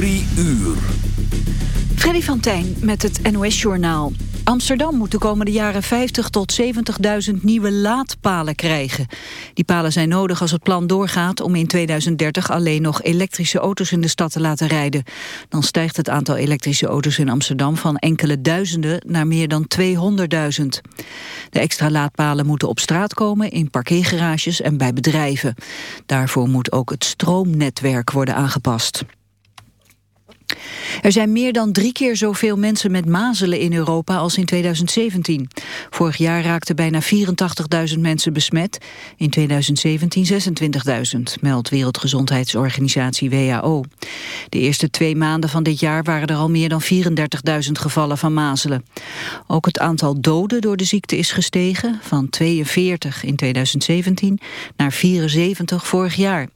Drie uur. Freddy van Tijn met het NOS-journaal. Amsterdam moet de komende jaren 50 tot 70.000 nieuwe laadpalen krijgen. Die palen zijn nodig als het plan doorgaat om in 2030 alleen nog elektrische auto's in de stad te laten rijden. Dan stijgt het aantal elektrische auto's in Amsterdam van enkele duizenden naar meer dan 200.000. De extra laadpalen moeten op straat komen, in parkeergarages en bij bedrijven. Daarvoor moet ook het stroomnetwerk worden aangepast. Er zijn meer dan drie keer zoveel mensen met mazelen in Europa als in 2017. Vorig jaar raakten bijna 84.000 mensen besmet, in 2017 26.000, meldt Wereldgezondheidsorganisatie WHO. De eerste twee maanden van dit jaar waren er al meer dan 34.000 gevallen van mazelen. Ook het aantal doden door de ziekte is gestegen, van 42 in 2017 naar 74 vorig jaar.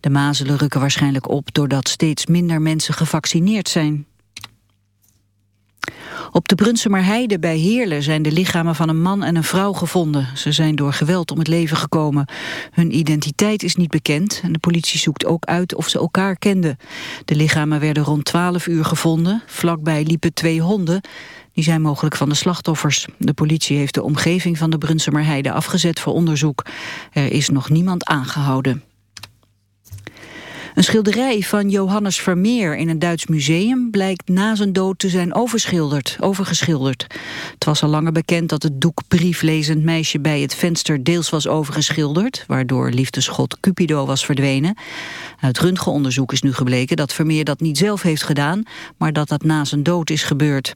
De mazelen rukken waarschijnlijk op doordat steeds minder mensen gevaccineerd zijn. Op de Brunsumerheide bij Heerlen zijn de lichamen van een man en een vrouw gevonden. Ze zijn door geweld om het leven gekomen. Hun identiteit is niet bekend en de politie zoekt ook uit of ze elkaar kenden. De lichamen werden rond 12 uur gevonden. Vlakbij liepen twee honden. Die zijn mogelijk van de slachtoffers. De politie heeft de omgeving van de Brunsumerheide afgezet voor onderzoek. Er is nog niemand aangehouden. Een schilderij van Johannes Vermeer in een Duits museum blijkt na zijn dood te zijn overschilderd, overgeschilderd. Het was al langer bekend dat het doek brieflezend meisje bij het venster deels was overgeschilderd, waardoor liefdesgod Cupido was verdwenen. Uit röntgenonderzoek is nu gebleken dat Vermeer dat niet zelf heeft gedaan, maar dat dat na zijn dood is gebeurd.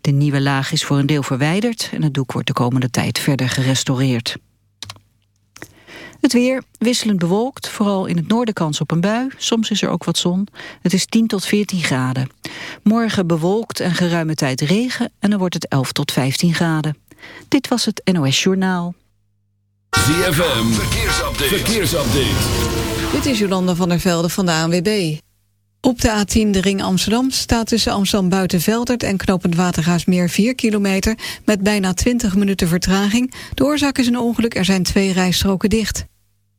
De nieuwe laag is voor een deel verwijderd en het doek wordt de komende tijd verder gerestaureerd. Het weer wisselend bewolkt, vooral in het noorden kans op een bui. Soms is er ook wat zon. Het is 10 tot 14 graden. Morgen bewolkt en geruime tijd regen en dan wordt het 11 tot 15 graden. Dit was het NOS Journaal. ZFM, verkeersupdate. verkeersupdate. Dit is Jolanda van der Velde van de ANWB. Op de A10 de ring Amsterdam staat tussen Amsterdam Buitenveldert en Knopend Watergaasmeer 4 kilometer met bijna 20 minuten vertraging. De oorzaak is een ongeluk, er zijn twee rijstroken dicht.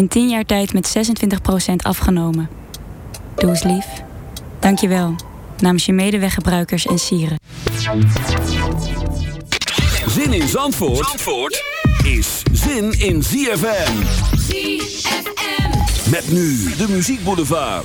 In 10 jaar tijd met 26% afgenomen. Doe eens lief. Dank je wel. Namens je medeweggebruikers en sieren. Zin in Zandvoort, Zandvoort is zin in ZFM. ZFM. Met nu de muziekboulevard.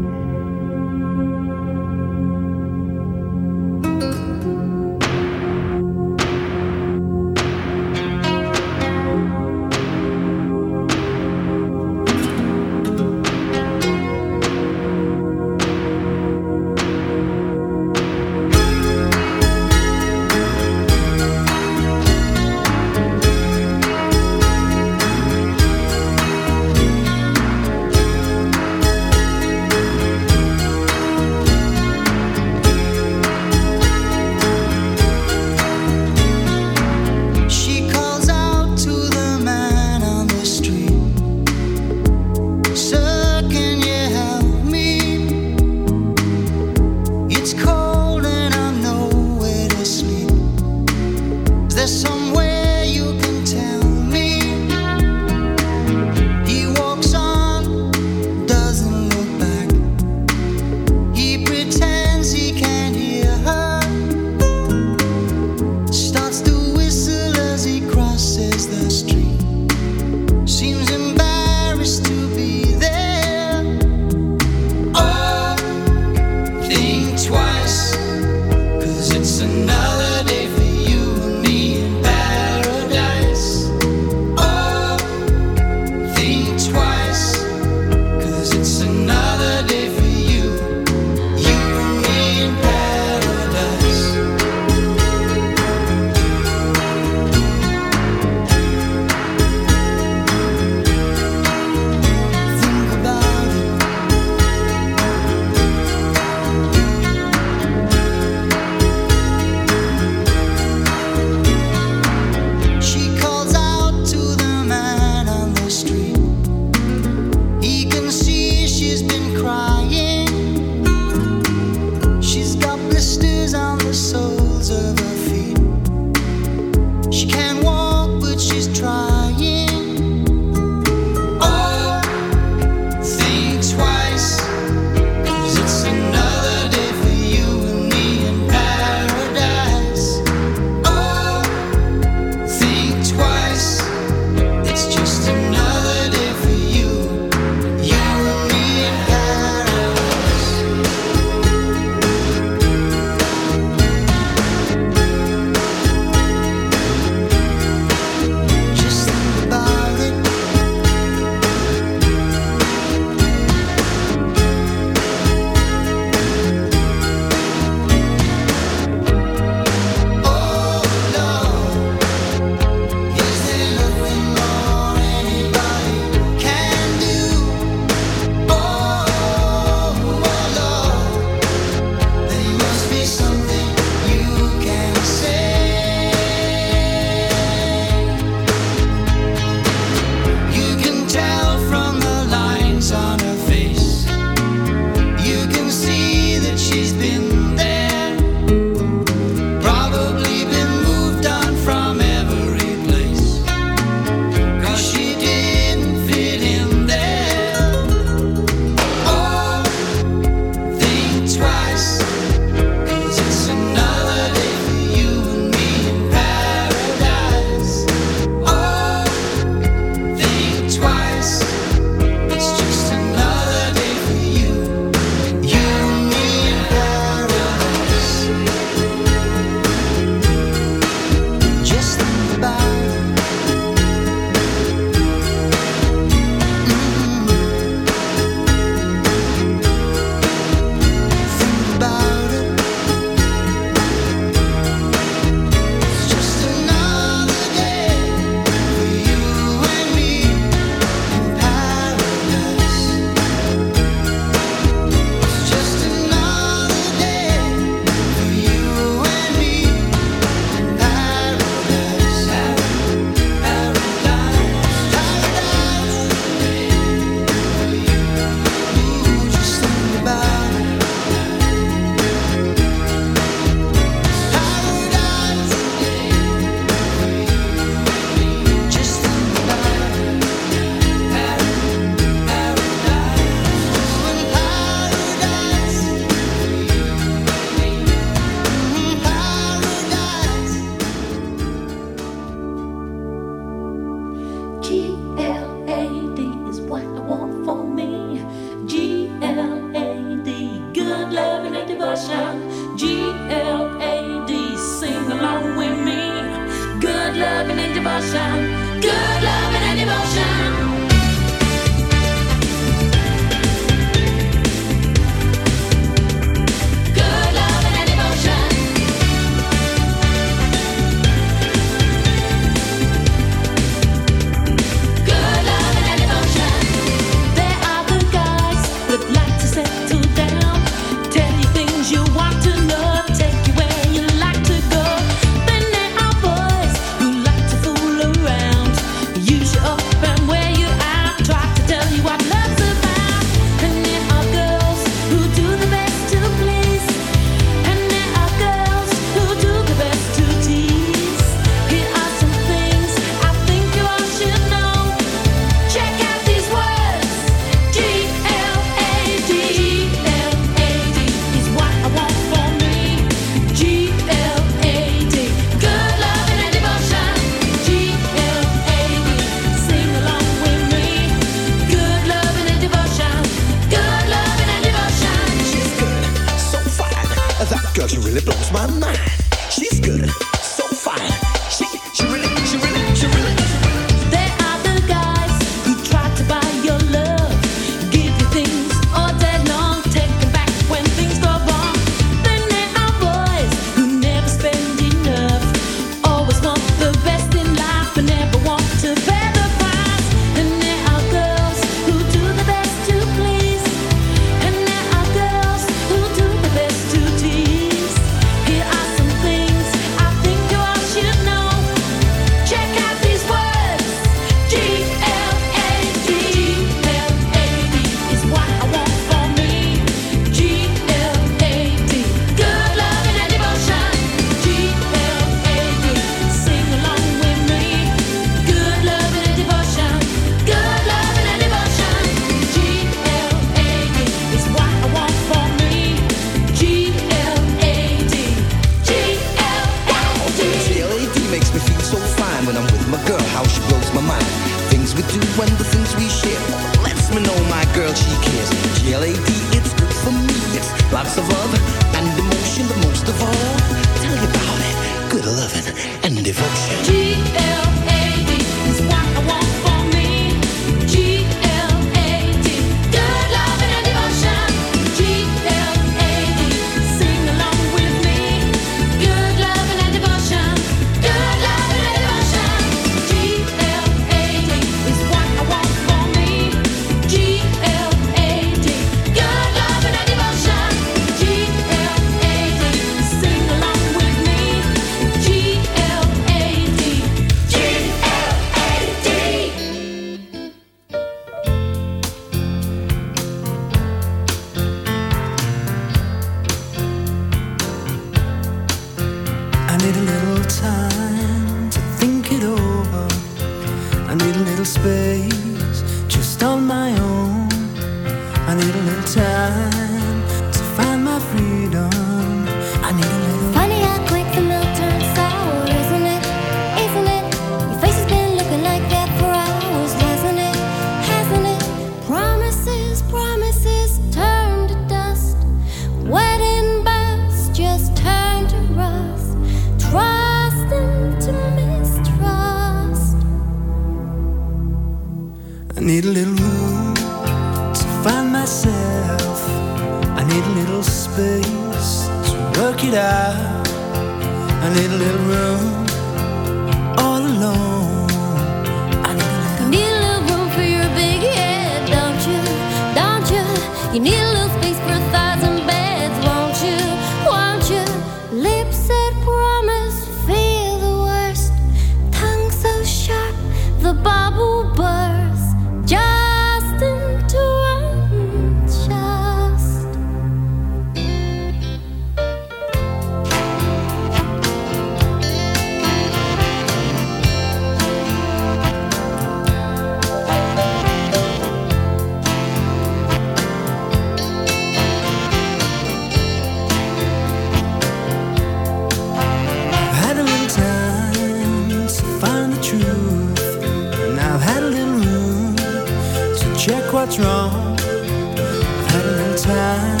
what's wrong. I've had a time,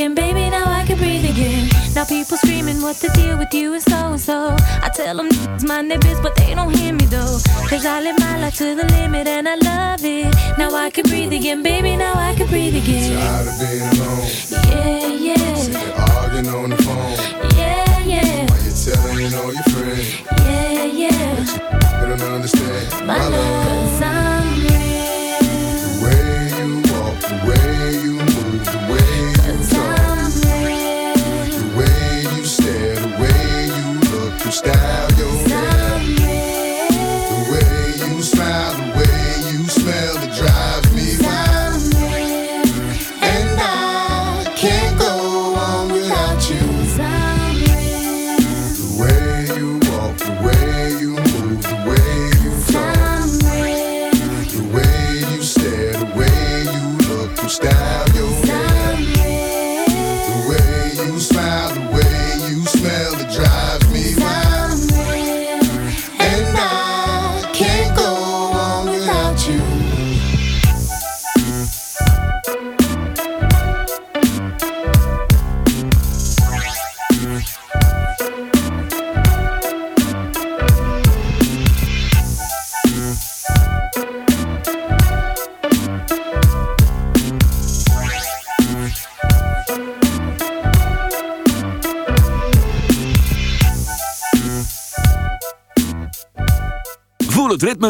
Again, baby. Now I can breathe again. Now people screaming, what the deal with you and so and so. I tell them it's my neighbors, but they don't hear me though. Cause I live my life to the limit and I love it. Now I can breathe again, baby. Now I can breathe again. Tired of being alone, Yeah, yeah, arguing on the phone. yeah, yeah, While you're telling all your friends, yeah, yeah. they don't understand My love, cause I'm real. The way you walk, the way you move, the way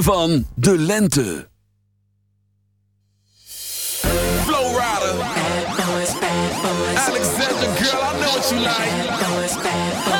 ritme van de lente. Flow Rider. Alexander, girl, I know what you like.